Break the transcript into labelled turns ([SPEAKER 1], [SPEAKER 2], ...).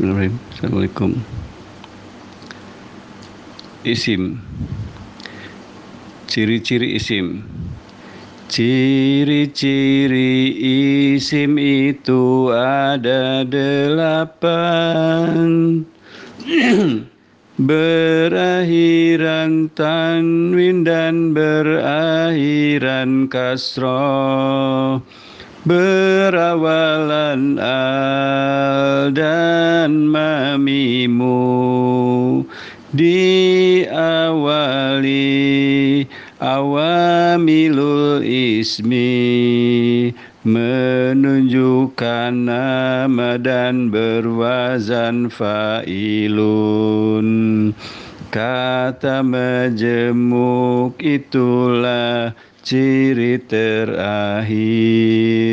[SPEAKER 1] Bismillahirrahmanirrahim. Assalamualaikum. Isim. Ciri-ciri isim. Ciri-ciri isim itu ada delapan Berakhiran tanwin dan berakhiran kasroh Berawalan al dan mamimu Diawali awamilul ismi menunjukkan nama dan berwazan fa'ilun. Kata majemuk itulah ciri terakhir